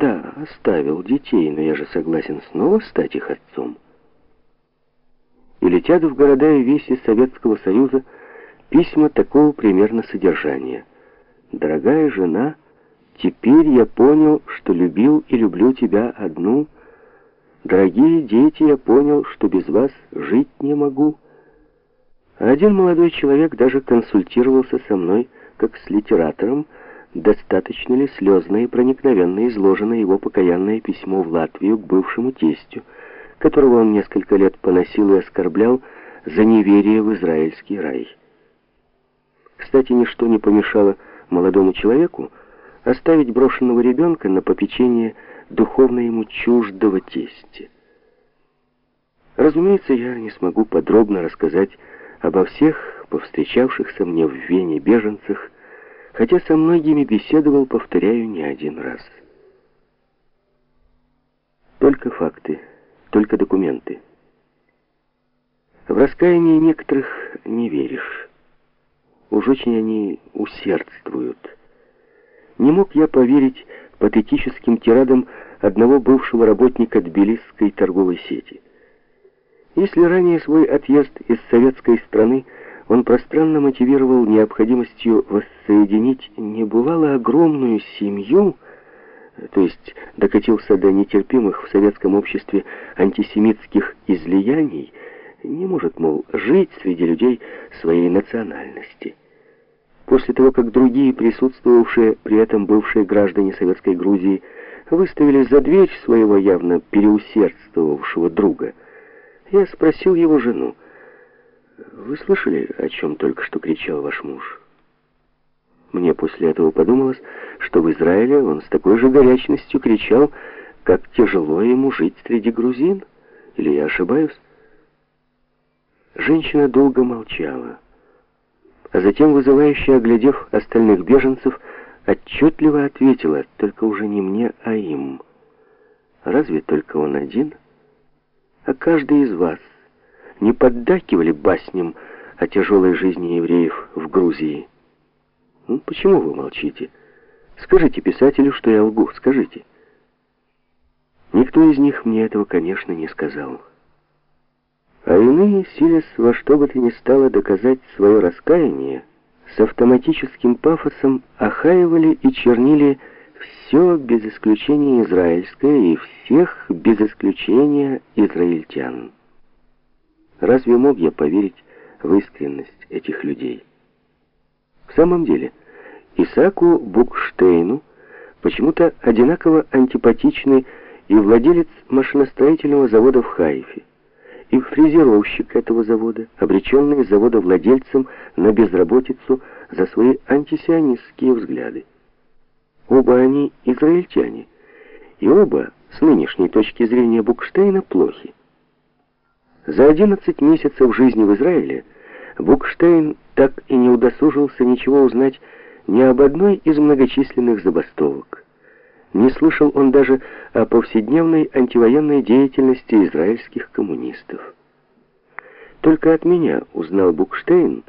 Да, оставил детей, но я же согласен снова стать их отцом. И летят в города и веси Советского Союза письма такого примерно содержания. «Дорогая жена, теперь я понял, что любил и люблю тебя одну. Дорогие дети, я понял, что без вас жить не могу». А один молодой человек даже консультировался со мной, как с литератором, достаточно ли слезно и проникновенно изложено его покаянное письмо в Латвию к бывшему тестю, которого он несколько лет поносил и оскорблял за неверие в израильский рай. Кстати, ничто не помешало молодому человеку оставить брошенного ребенка на попечение духовно ему чуждого тестя. Разумеется, я не смогу подробно рассказать обо всех повстречавшихся мне в Вене беженцах, хотя со многими беседовал, повторяю, не один раз. Только факты, только документы. В раскаянии некоторых не веришь. Уж очень они усердствуют. Не мог я поверить патетическим тирадам одного бывшего работника тбилисской торговой сети. Если ранее свой отъезд из советской страны он пространно мотивировал необходимостью воссоединить небывало огромную семью, то есть докатился до нетерпимых в советском обществе антисемитских излияний, не может, мол, жить среди людей своей национальности. После того, как другие присутствовавшие при этом бывшие граждане Советской Грузии выставили за дверь своего явно переусердствовавшего друга, я спросил его жену, вы слышали, о чем только что кричал ваш муж? Мне после этого подумалось, что в Израиле он с такой же горячностью кричал, как тяжело ему жить среди грузин. Или я ошибаюсь? Женщина долго молчала, а затем, вызывающе оглядев остальных беженцев, отчетливо ответила, только уже не мне, а им. Разве только он один? А каждый из вас не поддакивали басням о тяжелой жизни евреев в Грузии. Ну, почему вы молчите? Скажите писателю, что я лгу, скажите. Никто из них мне этого, конечно, не сказал. А иные, силясь во что бы то ни стало доказать свое раскаяние, с автоматическим пафосом охаивали и чернили все без исключения израильское и всех без исключения израильтян. Разве мог я поверить в искренность этих людей? В самом деле, Исааку Букштейну почему-то одинаково антипатичный и владелец машиностроительного завода в Хайфе, и фрезеровщик этого завода, обреченный завода владельцем на безработицу за свои антисионистские взгляды. Оба они израильтяне, и оба, с нынешней точки зрения Букштейна, плохи. За 11 месяцев жизни в Израиле Букштейн так и не удосужился ничего узнать ни об одной из многочисленных забастовок. Не слышал он даже о повседневной антивоенной деятельности израильских коммунистов. Только от меня узнал Букштейн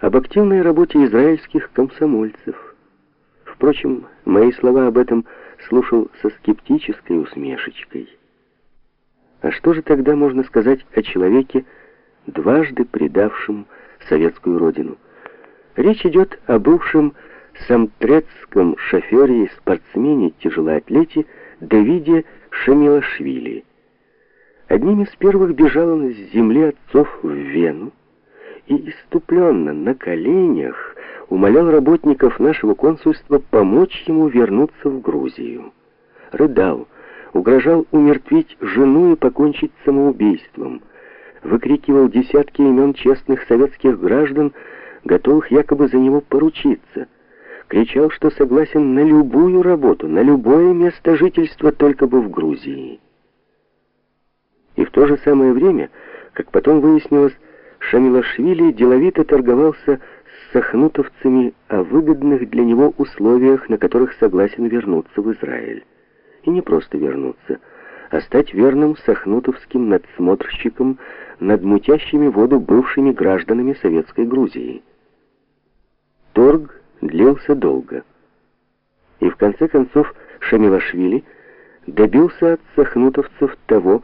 об активной работе израильских комсомольцев. Впрочем, мои слова об этом слушал со скептической усмешечкой. А что же тогда можно сказать о человеке, дважды предавшем советскую родину? Речь идет о бывшем самтрецком шофере и спортсмене тяжелоатлете Давиде Шамилашвили. Одним из первых бежал он с земли отцов в Вену и иступленно на коленях умолял работников нашего консульства помочь ему вернуться в Грузию. Рыдал, угрожал умертвить жену и покончить самоубийством, выкрикивал десятки имен честных советских граждан, готовых якобы за него поручиться, кричал, что согласен на любую работу, на любое место жительства, только бы в Грузии. И в то же самое время, как потом выяснилось, Шамилашвили деловито торговался с сахнутовцами о выгодных для него условиях, на которых согласен вернуться в Израиль и не просто вернуться, а стать верным сахнутовским надсмотрщиком над мутящими воду бывшими гражданами Советской Грузии. Торг длился долго. И в конце концов Шамилашвили добился от сахнутовцев того,